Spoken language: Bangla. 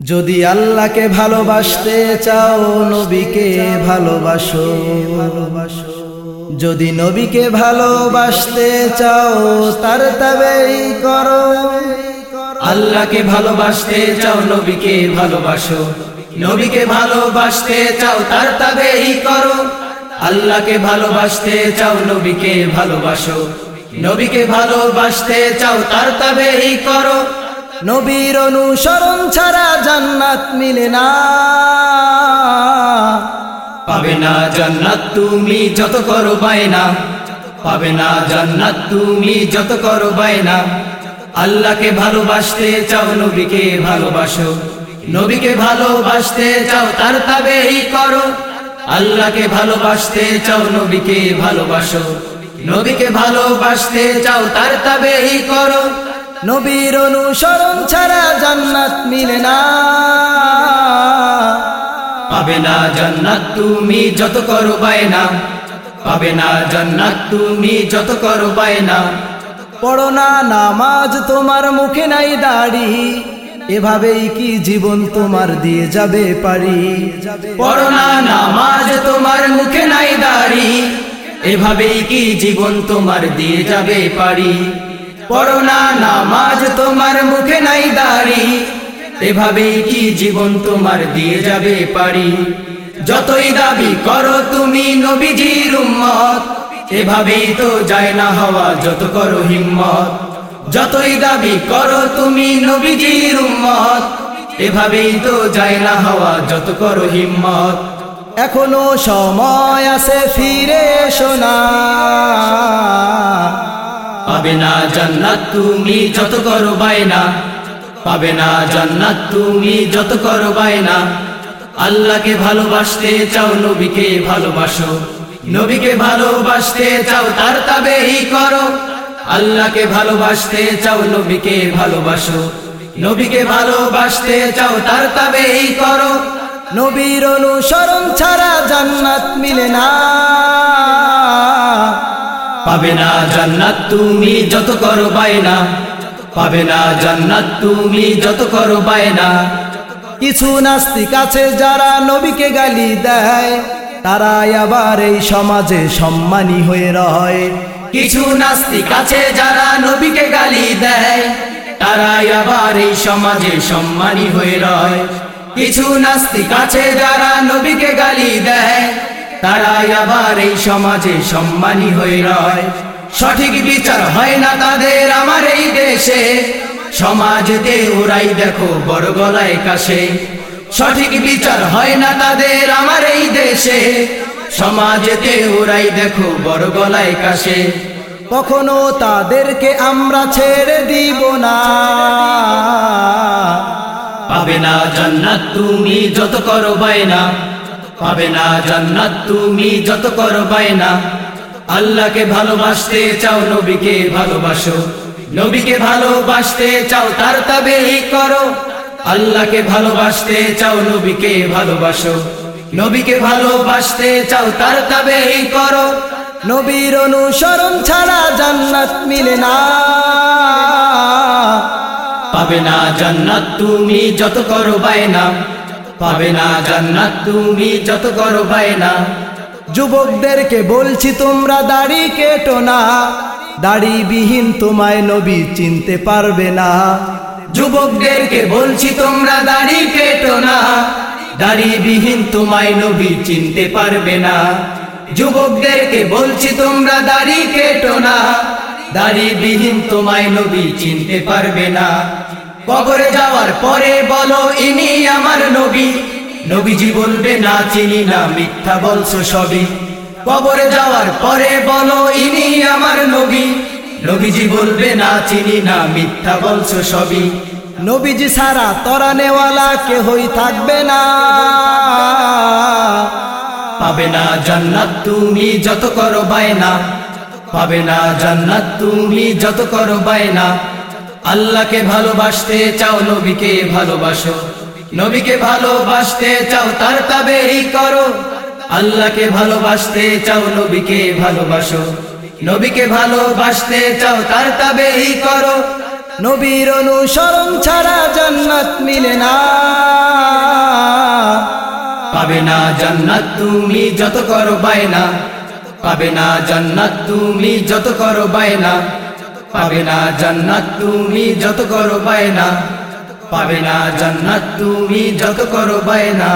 যদি আল্লাহকে ভালোবাসতে চাও, নবীকে ভালোবাসো। ভালোবাসো যদি নবীকে ভালোবাসতে চাও, তার তবেই করো। আল্লাহকে ভালোবাসতে চাও, নবীকে ভালোবাসো। নবীকে ভালোবাসতে চাও, তার তবেই করো। আল্লাহকে ভালোবাসতে চাও, নবীকে ভালোবাসো। নবীকে ভালোবাসতে চাও, তার তবেই করো। নবীর অনুসরণ ছাড়া জান্নাত মিলে না। পাবে না জান্নাত তুমি যত করো বায়না। পাবে না জান্নাত তুমি যত করো বায়না। আল্লাহকে ভালোবাসতে চাও, নবীকে ভালোবাসো। নবীকে ভালোবাসতে চাও, তার তবেই করো। আল্লাহকে ভালোবাসতে চাও, নবীকে ভালোবাসো। নবীকে ভালোবাসতে চাও, তার তবেই করো। নবীর অনুসরণ ছাড়া জান্নাত মিলে না। পাবে না জান্নাত তুমি যত করো বায়না। পাবে না জান্নাত তুমি যত করো বায়না। পড়ো না নামাজ তোমার মুখে নাই দাড়ি। এভাবেই কি জীবন তোমার দিয়ে যাবে পারি। পড়ো না নামাজ তোমার মুখে নাই দাড়ি। এভাবেই কি জীবন তোমার দিয়ে যাবে পারি। পড়ো না নামাজ, তোমার মুখে নাই দাড়ি। এভাবেই কি জীবন তোমার দিয়ে যাবে পারি যতই দাবি করো তুমি নবীজির উম্মত, এভাবেই তো যায় না হওয়া যত করো হিম্মত। যতই দাবি করো তুমি নবীজির উম্মত, এভাবেই তো যায় না হওয়া যত করো হিম্মত। এখনও সময় আছে ফিরে এসো না পাবে না জান্নাত, তুমি যত করো বায়না। পাবে না জান্নাত, তুমি যত করো বায়না। আল্লাহকে ভালোবাসতে চাও, নবীকে ভালোবাসো। নবীকে ভালোবাসতে চাও, তার তবেই করো। আল্লাহকে ভালোবাসতে চাও, নবীকে ভালোবাসো। নবীকে ভালোবাসতে চাও, তার তবেই করো। নবীর অনুসরণ ছাড়া জান্নাত মিলে না। পাবে না জান্নাত তুমি যত করো বায়না। পাবে না জান্নাত তুমি যত করো বায়না। কিছু নাস্তিক আছে যারা নবীকে গালি দেয়। তারা আবার এই সমাজে সম্মানী হয়ে রয়। কিছু নাস্তিক আছে যারা নবীকে গালি দেয়। তারা আবার এই সমাজে সম্মানী হয়ে রয়। কিছু নাস্তিক আছে যারা নবীকে গালি দেয়। তারাই আবার এই সমাজে সম্মানী হয়ে রয়। সঠিক বিচার হয় না তাদের আমার এই দেশে। সমাজেতে ওরাই দেখো বড় গলায় কাশে। সঠিক বিচার হয় না তাদের আমার এই দেশে। সমাজেতে ওরাই দেখো বড় গলায় কাশে। কখনো তাদেরকে আমরা ছেড়ে দিব না। পাবে না জান্নাত, তুমি যত করো বায়না। পাবে না জান্নাত, তুমি যত করো বায়না আল্লাহকে ভালোবাসতে চাও, নবীকে ভালোবাসো। নবীকে ভালোবাসতে চাও, তার তবেই করো। আল্লাহকে ভালোবাসতে চাও, নবীকে ভালোবাসো। নবীকে ভালোবাসতে চাও, তার তবেই করো। নবীর অনুসরণ ছাড়া জান্নাত মিলে না। পাবে না জান্নাত, তুমি যত করো বায়না পাবে না জান্নাত, তুমি যত করো বায়না যুবকদেরকে বলছি, তোমরা দাড়ি কেটো না। দাড়ি বিহীন তোমায় নবী চিনতে পারবে না। যুবকদেরকে বলছি, তোমরা দাড়ি কেটো না। দাড়ি বিহীন তোমায় নবী চিনতে পারবে না। যুবকদেরকে বলছি, তোমরা দাড়ি কেটো না। দাড়ি বিহীন তোমায় নবী চিনতে পারবে না। কবরে যাওয়ার পরে বলো, ইনি আমার নবী। নবীজি বলবে, না, চিনি না, মিথ্যা বলছো সবই। কবরে যাওয়ার পরে বলো, ইনি আমার নবী। নবীজি বলবে, না, চিনি না, মিথ্যা বলছো সবই। নবীজি সারা তরা নেওয়ালা কেহই থাকবে না। পাবে না জান্নাত, তুমি যত করো বায়না। পাবে না জান্নাত, তুমি যত করো বায়না। আল্লাহকে ভালোবাসতে চাও, নবীকে ভালোবাসো। নবীকে ভালোবাসতে চাও, তার তবেই করো। আল্লাহকে ভালোবাসতে চাও, নবীকে ভালোবাসো। নবীকে ভালোবাসতে চাও, তার তবেই করো। নবীর অনুসরণ ছাড়া জান্নাত মিলে না। পাবে না জান্নাত, তুমি যত করো বায়না। পাবে না জান্নাত, তুমি যত করো বায়না। পাবে না জান্নাত তুমি যত করো বায়না। পাবে না জান্নাত তুমি যত করো বায়না।